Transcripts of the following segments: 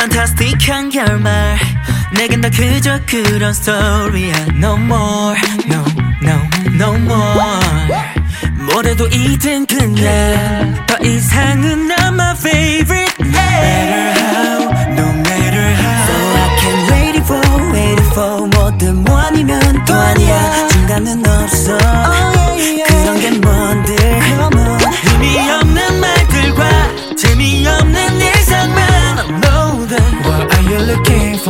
판타스틱한 결말 내겐 다 그저 그런 스토리야 No more No no no more 뭐래도 이든 그냥 더 이상은 not my favorite No looking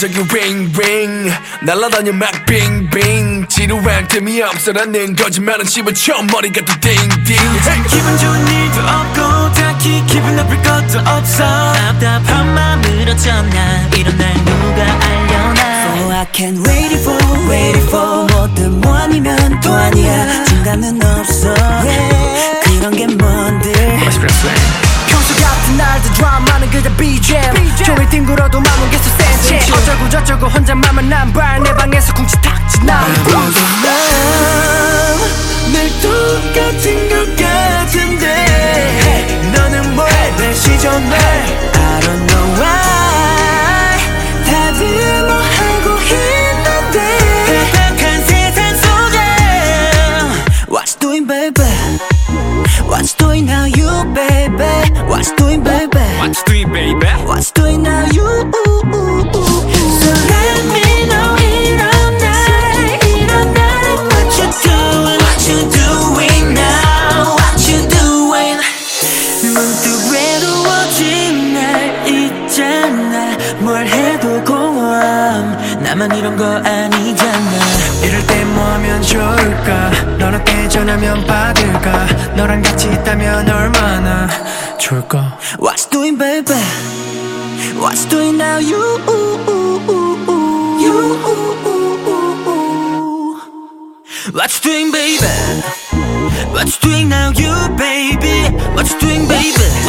ring ring. 날라다녀 막 빙빙 지루한 틈이 없어 라는 거짓말은 씹어쳐 머리가 또 띵띵 hey. 기분 좋은 일도 없고 딱히 기분 나쁠 것도 없어. 답답한 맘을 어쩌나. 이런 날 누가 알려나. So I can wait it for wait it for. 뭐든 뭐 아니면 또 아니야. 중간은 없어 뭘 해도 공허함 나만 이런 거 아니잖아 이럴 때 뭐 하면 좋을까 너한테 전화면 받을까 너랑 같이 있다면 얼마나 좋을까 What you doing baby What you doing now you You What you doing baby What you doing now you baby What you doing baby